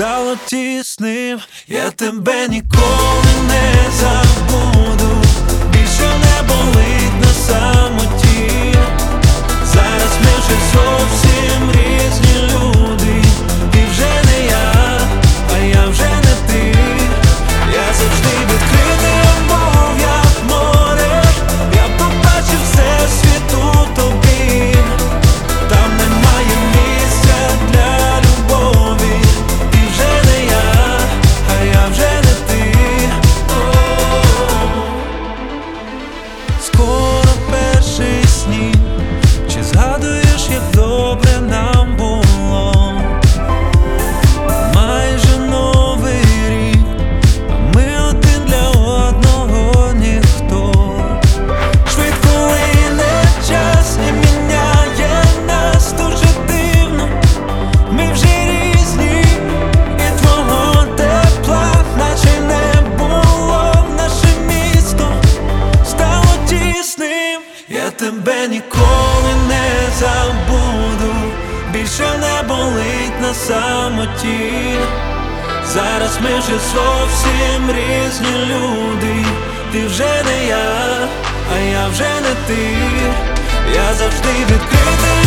стало тісним, я тебе ніколи не забуду ніколи не забуду, більше не болить на самоті. Зараз ми вже зовсім різні люди. Ти вже не я, а я вже не ти. Я завжди відкритий.